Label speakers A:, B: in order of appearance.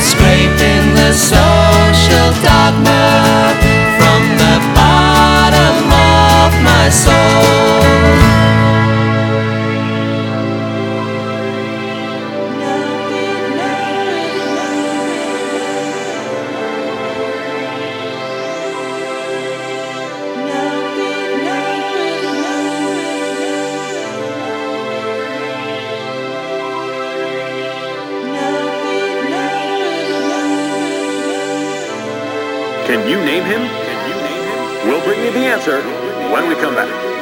A: scraping the Can you name him? Can you name him? We'll bring you the answer when we come back.